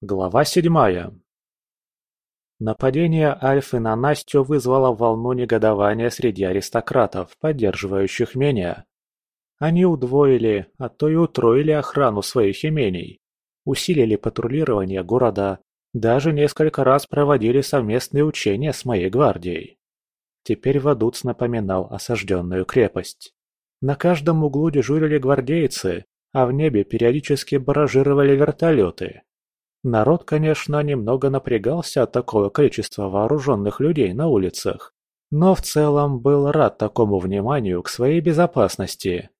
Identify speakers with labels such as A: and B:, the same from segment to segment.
A: Глава седьмая. Нападение Альфы на Настю вызвало волну негодования среди аристократов, поддерживающих меня. Они удвоили, а то и утроили охрану своих имений, усилили патрулирование города, даже несколько раз проводили совместные учения с моей гвардией. Теперь Вадуц напоминал осажденную крепость. На каждом углу дежурили гвардейцы, а в небе периодически баражировали вертолеты. Народ, конечно, немного напрягался от такого количества вооруженных людей на улицах, но в целом был рад такому вниманию к своей безопасности.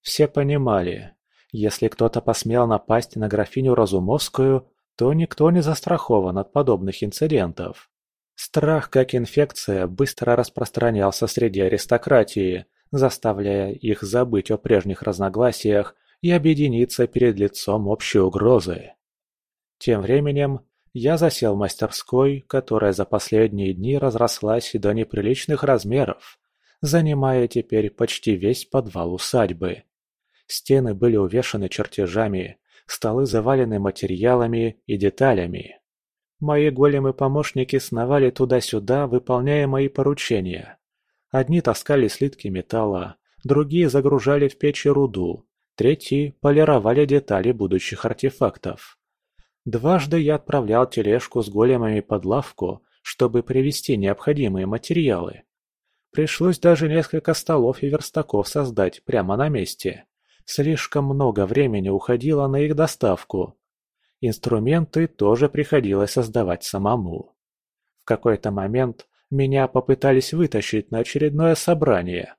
A: Все понимали, если кто-то посмел напасть на графиню Разумовскую, то никто не застрахован от подобных инцидентов. Страх, как инфекция, быстро распространялся среди аристократии, заставляя их забыть о прежних разногласиях и объединиться перед лицом общей угрозы. Тем временем я засел в мастерской, которая за последние дни разрослась до неприличных размеров, занимая теперь почти весь подвал усадьбы. Стены были увешаны чертежами, столы завалены материалами и деталями. Мои големы-помощники сновали туда-сюда, выполняя мои поручения. Одни таскали слитки металла, другие загружали в печи руду, третьи полировали детали будущих артефактов. Дважды я отправлял тележку с големами под лавку, чтобы привезти необходимые материалы. Пришлось даже несколько столов и верстаков создать прямо на месте. Слишком много времени уходило на их доставку. Инструменты тоже приходилось создавать самому. В какой-то момент меня попытались вытащить на очередное собрание.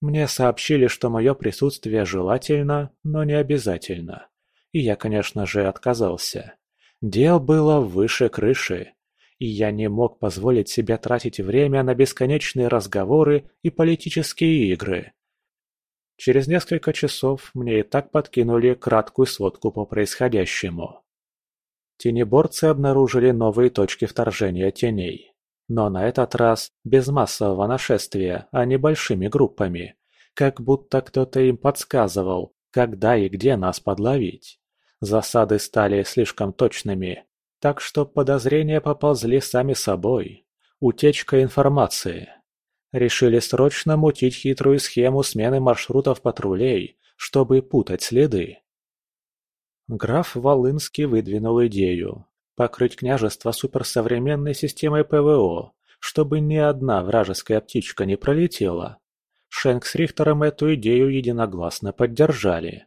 A: Мне сообщили, что мое присутствие желательно, но не обязательно. И я, конечно же, отказался. Дел было выше крыши, и я не мог позволить себе тратить время на бесконечные разговоры и политические игры. Через несколько часов мне и так подкинули краткую сводку по происходящему. Тенеборцы обнаружили новые точки вторжения теней. Но на этот раз без массового нашествия, а небольшими группами. Как будто кто-то им подсказывал, когда и где нас подловить. Засады стали слишком точными, так что подозрения поползли сами собой. Утечка информации. Решили срочно мутить хитрую схему смены маршрутов патрулей, чтобы путать следы. Граф Волынский выдвинул идею покрыть княжество суперсовременной системой ПВО, чтобы ни одна вражеская птичка не пролетела. Шенк с Рихтером эту идею единогласно поддержали.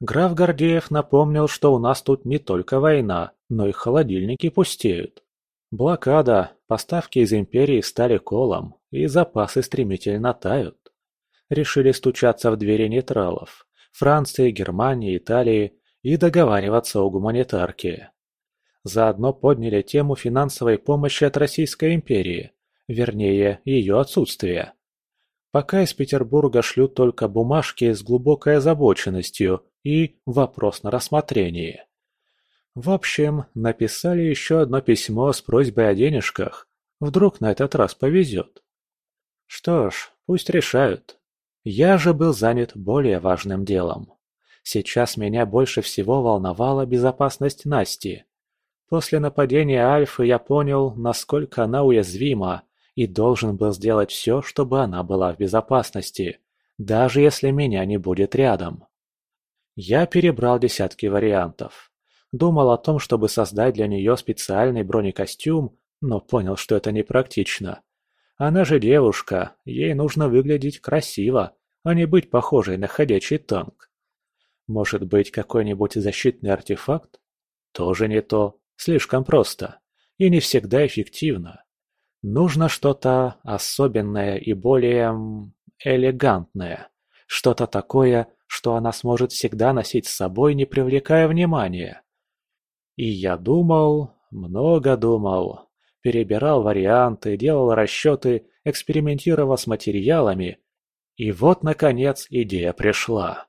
A: Граф Гордеев напомнил, что у нас тут не только война, но и холодильники пустеют. Блокада, поставки из империи стали колом, и запасы стремительно тают. Решили стучаться в двери нейтралов – Франции, Германии, Италии – и договариваться о гуманитарке. Заодно подняли тему финансовой помощи от Российской империи, вернее, ее отсутствия. Пока из Петербурга шлют только бумажки с глубокой озабоченностью и вопрос на рассмотрение. В общем, написали еще одно письмо с просьбой о денежках. Вдруг на этот раз повезет. Что ж, пусть решают. Я же был занят более важным делом. Сейчас меня больше всего волновала безопасность Насти. После нападения Альфы я понял, насколько она уязвима, и должен был сделать все, чтобы она была в безопасности, даже если меня не будет рядом. Я перебрал десятки вариантов. Думал о том, чтобы создать для нее специальный бронекостюм, но понял, что это непрактично. Она же девушка, ей нужно выглядеть красиво, а не быть похожей на ходячий танк. Может быть, какой-нибудь защитный артефакт? Тоже не то, слишком просто и не всегда эффективно. Нужно что-то особенное и более... элегантное. Что-то такое, что она сможет всегда носить с собой, не привлекая внимания. И я думал, много думал, перебирал варианты, делал расчеты, экспериментировал с материалами. И вот, наконец, идея пришла.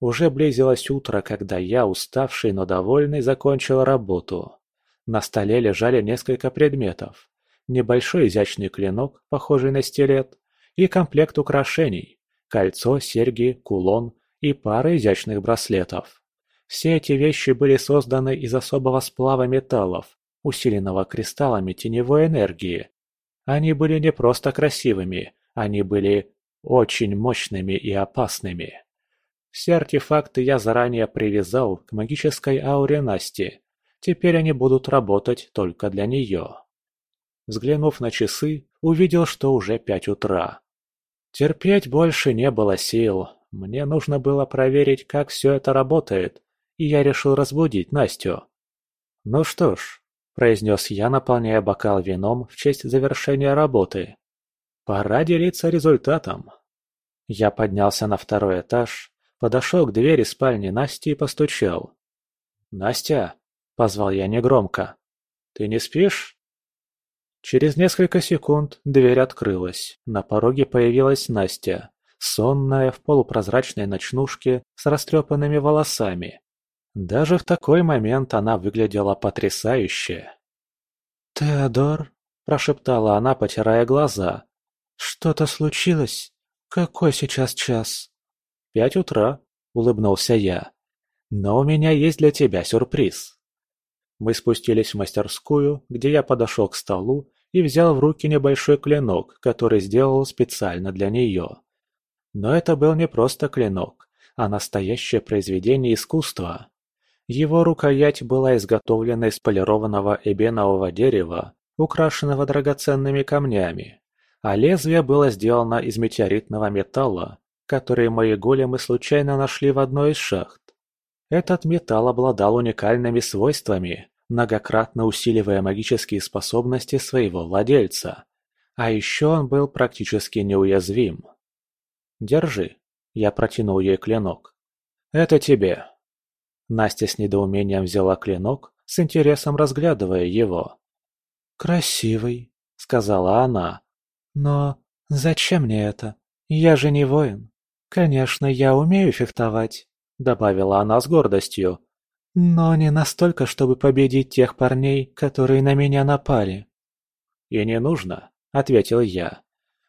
A: Уже близилось утро, когда я, уставший, но довольный, закончил работу. На столе лежали несколько предметов. Небольшой изящный клинок, похожий на стилет, и комплект украшений – кольцо, серьги, кулон и пара изящных браслетов. Все эти вещи были созданы из особого сплава металлов, усиленного кристаллами теневой энергии. Они были не просто красивыми, они были очень мощными и опасными. Все артефакты я заранее привязал к магической ауре Насти. Теперь они будут работать только для нее. Взглянув на часы, увидел, что уже пять утра. Терпеть больше не было сил. Мне нужно было проверить, как все это работает, и я решил разбудить Настю. «Ну что ж», – произнес я, наполняя бокал вином в честь завершения работы. «Пора делиться результатом». Я поднялся на второй этаж, подошел к двери спальни Насти и постучал. «Настя!» – позвал я негромко. «Ты не спишь?» Через несколько секунд дверь открылась. На пороге появилась Настя, сонная в полупрозрачной ночнушке с растрепанными волосами. Даже в такой момент она выглядела потрясающе. «Теодор?» – прошептала она, потирая глаза. «Что-то случилось? Какой сейчас час?» «Пять утра», – улыбнулся я. «Но у меня есть для тебя сюрприз». Мы спустились в мастерскую, где я подошел к столу и взял в руки небольшой клинок, который сделал специально для нее. Но это был не просто клинок, а настоящее произведение искусства. Его рукоять была изготовлена из полированного эбенового дерева, украшенного драгоценными камнями, а лезвие было сделано из метеоритного металла, который мои големы случайно нашли в одной из шахт. Этот металл обладал уникальными свойствами, многократно усиливая магические способности своего владельца. А еще он был практически неуязвим. «Держи», – я протянул ей клинок. «Это тебе». Настя с недоумением взяла клинок, с интересом разглядывая его. «Красивый», – сказала она. «Но зачем мне это? Я же не воин. Конечно, я умею фехтовать», – добавила она с гордостью. Но не настолько, чтобы победить тех парней, которые на меня напали. «И не нужно», — ответил я.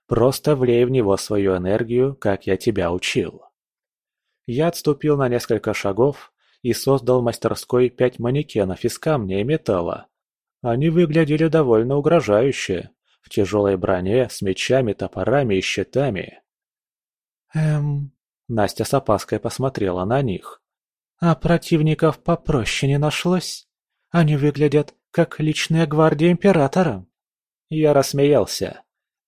A: «Просто влей в него свою энергию, как я тебя учил». Я отступил на несколько шагов и создал мастерской пять манекенов из камня и металла. Они выглядели довольно угрожающе, в тяжелой броне, с мечами, топорами и щитами. «Эм...» Настя с опаской посмотрела на них. А противников попроще не нашлось. Они выглядят как личная гвардия императора. Я рассмеялся.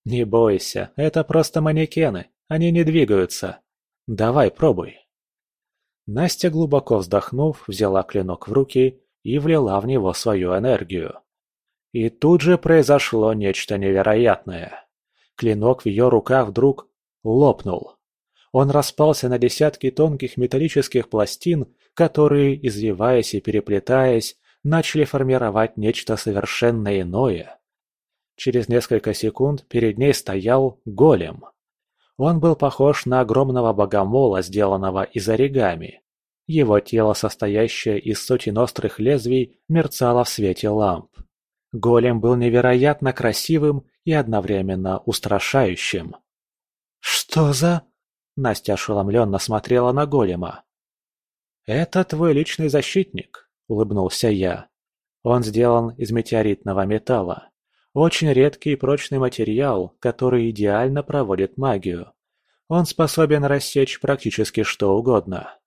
A: Не бойся, это просто манекены, они не двигаются. Давай, пробуй. Настя, глубоко вздохнув, взяла клинок в руки и влила в него свою энергию. И тут же произошло нечто невероятное. Клинок в ее руках вдруг лопнул. Он распался на десятки тонких металлических пластин, которые, извиваясь и переплетаясь, начали формировать нечто совершенно иное. Через несколько секунд перед ней стоял голем. Он был похож на огромного богомола, сделанного из оригами. Его тело, состоящее из сотен острых лезвий, мерцало в свете ламп. Голем был невероятно красивым и одновременно устрашающим. «Что за...» Настя ошеломленно смотрела на голема. «Это твой личный защитник», — улыбнулся я. «Он сделан из метеоритного металла. Очень редкий и прочный материал, который идеально проводит магию. Он способен рассечь практически что угодно».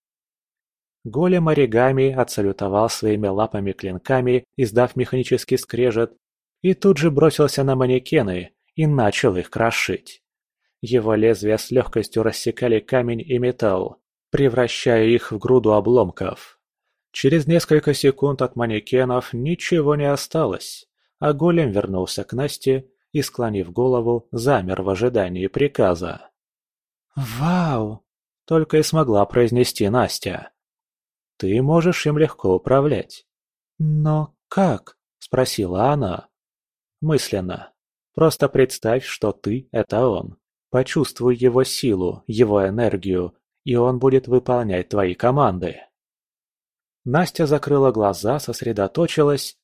A: Голем оригами отсалютовал своими лапами-клинками, издав механический скрежет, и тут же бросился на манекены и начал их крошить. Его лезвия с легкостью рассекали камень и металл, превращая их в груду обломков. Через несколько секунд от манекенов ничего не осталось, а голем вернулся к Насте и, склонив голову, замер в ожидании приказа. «Вау!» — только и смогла произнести Настя. «Ты можешь им легко управлять». «Но как?» — спросила она. Мысленно. Просто представь, что ты — это он. Почувствуй его силу, его энергию и он будет выполнять твои команды. Настя закрыла глаза, сосредоточилась,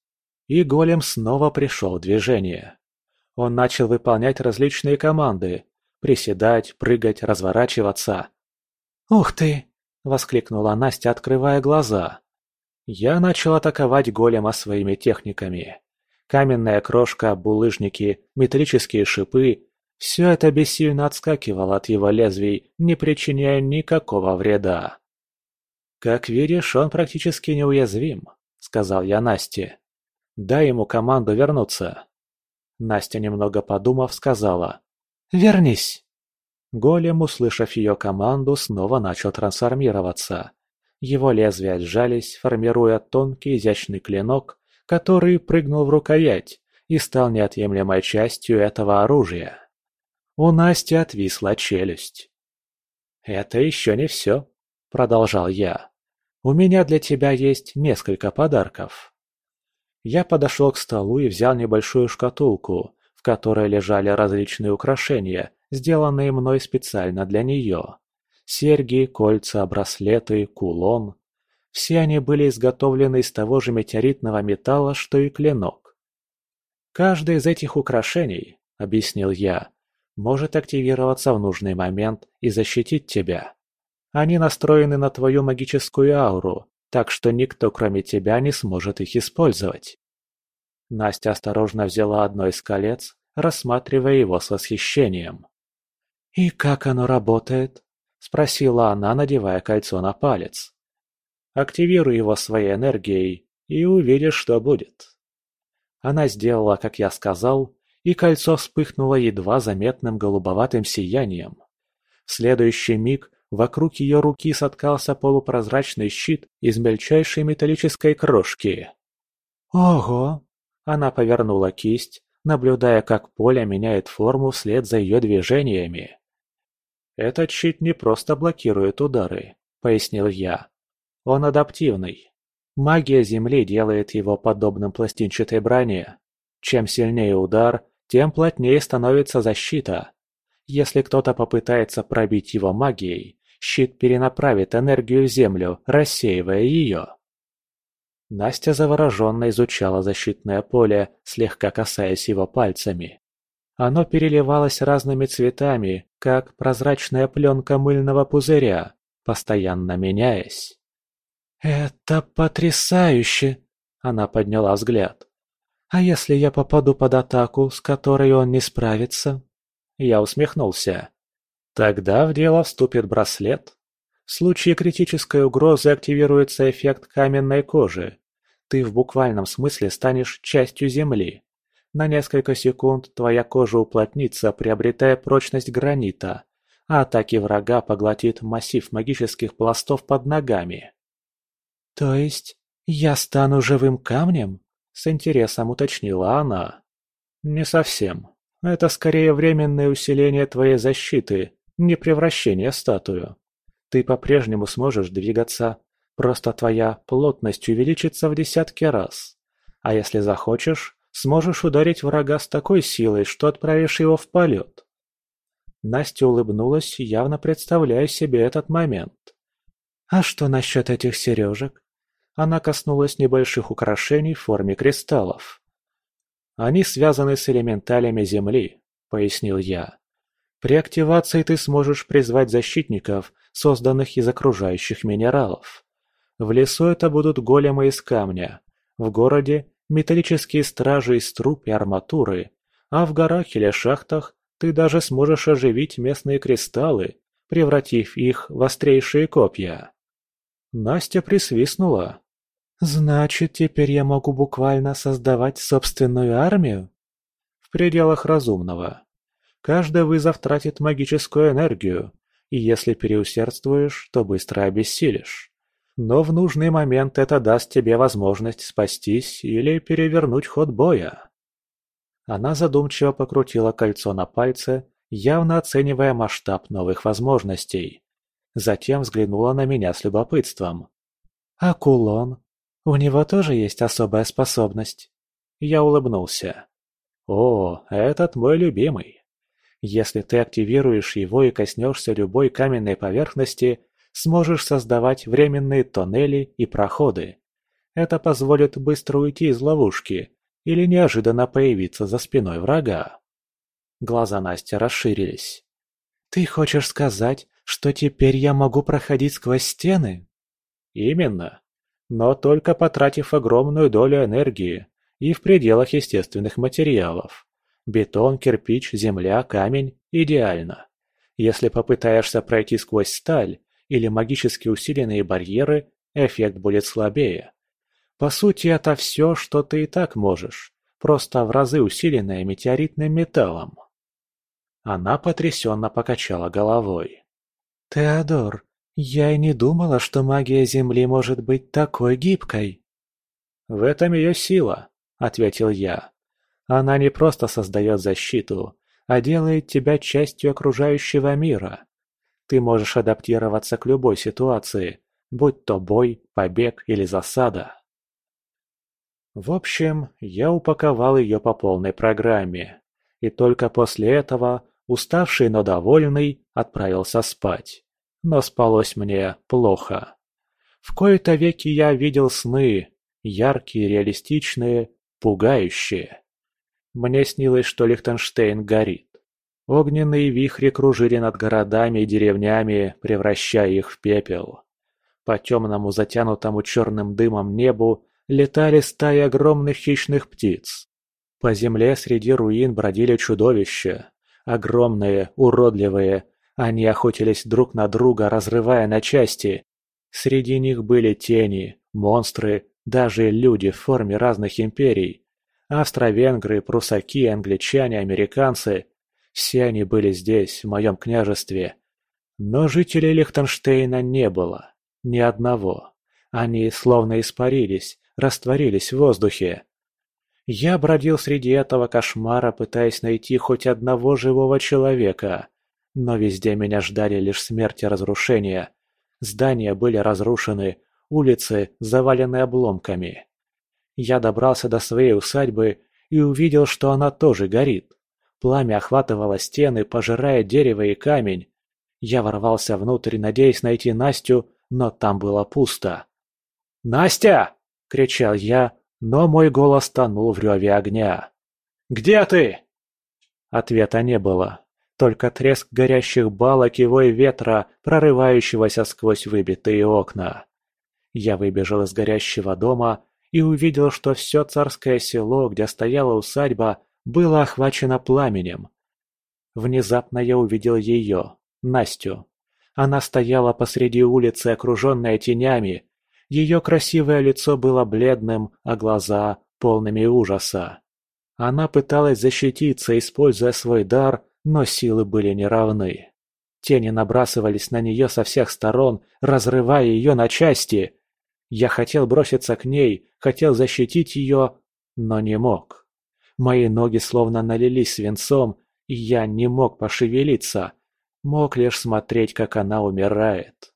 A: и голем снова пришел в движение. Он начал выполнять различные команды – приседать, прыгать, разворачиваться. «Ух ты!» – воскликнула Настя, открывая глаза. Я начал атаковать голема своими техниками. Каменная крошка, булыжники, металлические шипы – все это бессильно отскакивало от его лезвий, не причиняя никакого вреда. «Как видишь, он практически неуязвим», – сказал я Насте. «Дай ему команду вернуться». Настя, немного подумав, сказала «Вернись!». Голем, услышав ее команду, снова начал трансформироваться. Его лезвия сжались, формируя тонкий изящный клинок, который прыгнул в рукоять и стал неотъемлемой частью этого оружия. У Насти отвисла челюсть. «Это еще не все», — продолжал я. «У меня для тебя есть несколько подарков». Я подошел к столу и взял небольшую шкатулку, в которой лежали различные украшения, сделанные мной специально для нее. Серьги, кольца, браслеты, кулон. Все они были изготовлены из того же метеоритного металла, что и клинок. «Каждый из этих украшений, — объяснил я, — может активироваться в нужный момент и защитить тебя. Они настроены на твою магическую ауру, так что никто кроме тебя не сможет их использовать. Настя осторожно взяла одно из колец, рассматривая его с восхищением. «И как оно работает?» – спросила она, надевая кольцо на палец. «Активируй его своей энергией, и увидишь, что будет». Она сделала, как я сказал, и кольцо вспыхнуло едва заметным голубоватым сиянием. В следующий миг Вокруг ее руки соткался полупрозрачный щит из мельчайшей металлической крошки. «Ого!» Она повернула кисть, наблюдая, как поле меняет форму вслед за ее движениями. «Этот щит не просто блокирует удары», — пояснил я. «Он адаптивный. Магия Земли делает его подобным пластинчатой броне. Чем сильнее удар, тем плотнее становится защита. Если кто-то попытается пробить его магией, Щит перенаправит энергию в Землю, рассеивая ее. Настя завороженно изучала защитное поле, слегка касаясь его пальцами. Оно переливалось разными цветами, как прозрачная пленка мыльного пузыря, постоянно меняясь. «Это потрясающе!» – она подняла взгляд. «А если я попаду под атаку, с которой он не справится?» Я усмехнулся. Тогда в дело вступит браслет. В случае критической угрозы активируется эффект каменной кожи. Ты в буквальном смысле станешь частью Земли. На несколько секунд твоя кожа уплотнится, приобретая прочность гранита, а атаки врага поглотит массив магических пластов под ногами. «То есть я стану живым камнем?» – с интересом уточнила она. «Не совсем. Это скорее временное усиление твоей защиты, не превращение в статую. Ты по-прежнему сможешь двигаться, просто твоя плотность увеличится в десятки раз. А если захочешь, сможешь ударить врага с такой силой, что отправишь его в полет. Настя улыбнулась, явно представляя себе этот момент. «А что насчет этих сережек?» Она коснулась небольших украшений в форме кристаллов. «Они связаны с элементалями Земли», — пояснил я. При активации ты сможешь призвать защитников, созданных из окружающих минералов. В лесу это будут големы из камня, в городе – металлические стражи из труб и арматуры, а в горах или шахтах ты даже сможешь оживить местные кристаллы, превратив их в острейшие копья. Настя присвистнула. «Значит, теперь я могу буквально создавать собственную армию?» «В пределах разумного. Каждый вызов тратит магическую энергию, и если переусердствуешь, то быстро обессилишь. Но в нужный момент это даст тебе возможность спастись или перевернуть ход боя. Она задумчиво покрутила кольцо на пальце, явно оценивая масштаб новых возможностей. Затем взглянула на меня с любопытством. «А кулон? У него тоже есть особая способность?» Я улыбнулся. «О, этот мой любимый. Если ты активируешь его и коснешься любой каменной поверхности, сможешь создавать временные тоннели и проходы. Это позволит быстро уйти из ловушки или неожиданно появиться за спиной врага. Глаза Насти расширились. «Ты хочешь сказать, что теперь я могу проходить сквозь стены?» «Именно. Но только потратив огромную долю энергии и в пределах естественных материалов. Бетон, кирпич, земля, камень – идеально. Если попытаешься пройти сквозь сталь или магически усиленные барьеры, эффект будет слабее. По сути, это все, что ты и так можешь, просто в разы усиленное метеоритным металлом. Она потрясенно покачала головой. «Теодор, я и не думала, что магия Земли может быть такой гибкой». «В этом ее сила», — ответил я. «Она не просто создает защиту, а делает тебя частью окружающего мира. Ты можешь адаптироваться к любой ситуации, будь то бой, побег или засада». В общем, я упаковал ее по полной программе, и только после этого, уставший, но довольный, отправился спать. Но спалось мне плохо. В кои-то веки я видел сны, яркие, реалистичные, пугающие. Мне снилось, что Лихтенштейн горит. Огненные вихри кружили над городами и деревнями, превращая их в пепел. По темному затянутому черным дымом небу летали стаи огромных хищных птиц. По земле среди руин бродили чудовища. Огромные, уродливые, они охотились друг на друга, разрывая на части. Среди них были тени, монстры, даже люди в форме разных империй. Австро-венгры, прусаки, англичане, американцы – все они были здесь, в моем княжестве. Но жителей Лихтенштейна не было. Ни одного. Они словно испарились, растворились в воздухе. Я бродил среди этого кошмара, пытаясь найти хоть одного живого человека. Но везде меня ждали лишь смерть и разрушения. Здания были разрушены, улицы завалены обломками. Я добрался до своей усадьбы и увидел, что она тоже горит. Пламя охватывало стены, пожирая дерево и камень. Я ворвался внутрь, надеясь найти Настю, но там было пусто. «Настя!» – кричал я, но мой голос тонул в реве огня. «Где ты?» Ответа не было, только треск горящих балок и вой ветра, прорывающегося сквозь выбитые окна. Я выбежал из горящего дома и увидел, что все царское село, где стояла усадьба, было охвачено пламенем. Внезапно я увидел ее, Настю. Она стояла посреди улицы, окруженная тенями. Ее красивое лицо было бледным, а глаза – полными ужаса. Она пыталась защититься, используя свой дар, но силы были неравны. Тени набрасывались на нее со всех сторон, разрывая ее на части. Я хотел броситься к ней, хотел защитить ее, но не мог. Мои ноги словно налились свинцом, и я не мог пошевелиться, мог лишь смотреть, как она умирает.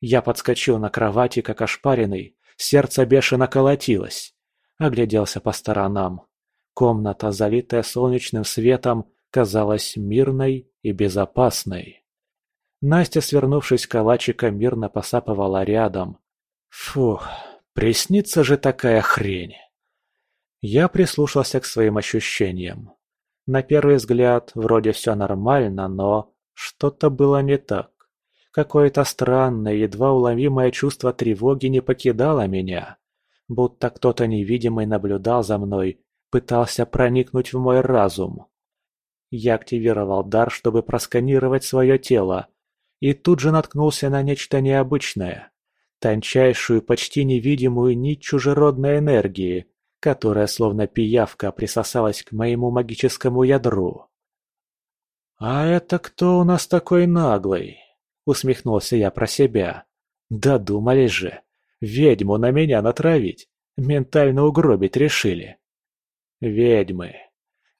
A: Я подскочил на кровати, как ошпаренный, сердце бешено колотилось. Огляделся по сторонам. Комната, залитая солнечным светом, казалась мирной и безопасной. Настя, свернувшись калачиком, мирно посапывала рядом, Фух, приснится же такая хрень. Я прислушался к своим ощущениям. На первый взгляд, вроде все нормально, но что-то было не так. Какое-то странное, едва уловимое чувство тревоги не покидало меня. Будто кто-то невидимый наблюдал за мной, пытался проникнуть в мой разум. Я активировал дар, чтобы просканировать свое тело, и тут же наткнулся на нечто необычное тончайшую, почти невидимую нить чужеродной энергии, которая словно пиявка присосалась к моему магическому ядру. «А это кто у нас такой наглый?» — усмехнулся я про себя. «Додумались же! Ведьму на меня натравить! Ментально угробить решили!» «Ведьмы!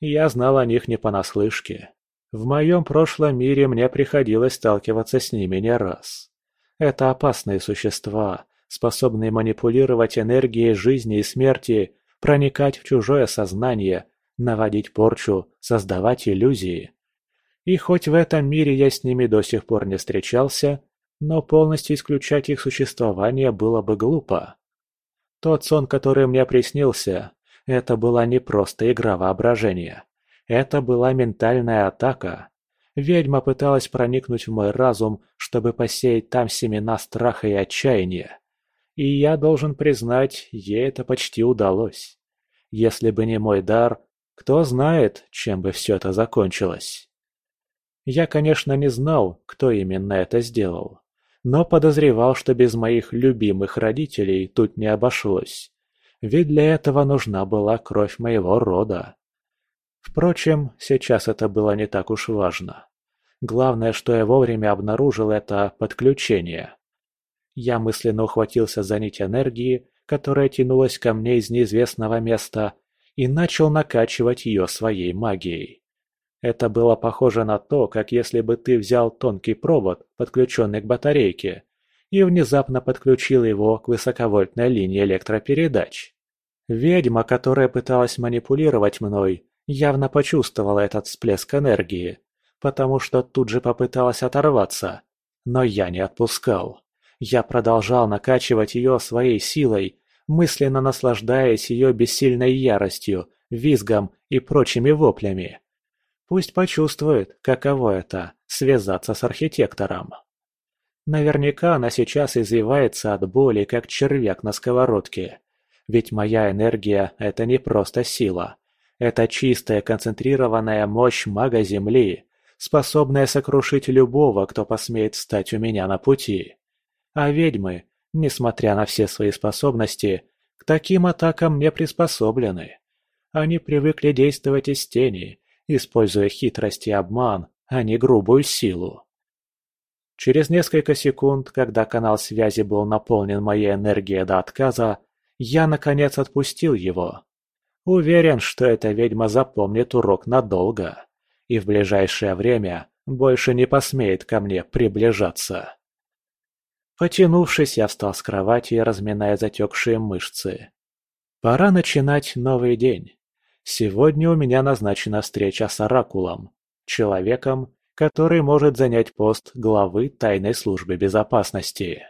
A: Я знал о них не понаслышке. В моем прошлом мире мне приходилось сталкиваться с ними не раз. Это опасные существа, способные манипулировать энергией жизни и смерти, проникать в чужое сознание, наводить порчу, создавать иллюзии. И хоть в этом мире я с ними до сих пор не встречался, но полностью исключать их существование было бы глупо. Тот сон, который мне приснился, это была не просто игра воображения. Это была ментальная атака. Ведьма пыталась проникнуть в мой разум, чтобы посеять там семена страха и отчаяния. И я должен признать, ей это почти удалось. Если бы не мой дар, кто знает, чем бы все это закончилось. Я, конечно, не знал, кто именно это сделал, но подозревал, что без моих любимых родителей тут не обошлось. Ведь для этого нужна была кровь моего рода. Впрочем, сейчас это было не так уж важно. Главное, что я вовремя обнаружил это подключение. Я мысленно ухватился за нить энергии, которая тянулась ко мне из неизвестного места, и начал накачивать ее своей магией. Это было похоже на то, как если бы ты взял тонкий провод, подключенный к батарейке, и внезапно подключил его к высоковольтной линии электропередач. Ведьма, которая пыталась манипулировать мной, явно почувствовала этот всплеск энергии, потому что тут же попыталась оторваться. Но я не отпускал. Я продолжал накачивать ее своей силой, мысленно наслаждаясь ее бессильной яростью, визгом и прочими воплями. Пусть почувствует, каково это – связаться с архитектором. Наверняка она сейчас извивается от боли, как червяк на сковородке. Ведь моя энергия – это не просто сила. Это чистая концентрированная мощь мага Земли, способная сокрушить любого, кто посмеет встать у меня на пути. А ведьмы, несмотря на все свои способности, к таким атакам не приспособлены. Они привыкли действовать из тени, используя хитрость и обман, а не грубую силу. Через несколько секунд, когда канал связи был наполнен моей энергией до отказа, я, наконец, отпустил его. Уверен, что эта ведьма запомнит урок надолго и в ближайшее время больше не посмеет ко мне приближаться. Потянувшись, я встал с кровати, разминая затекшие мышцы. Пора начинать новый день. Сегодня у меня назначена встреча с Оракулом, человеком, который может занять пост главы тайной службы безопасности.